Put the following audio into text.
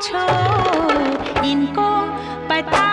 पूछो इनको पता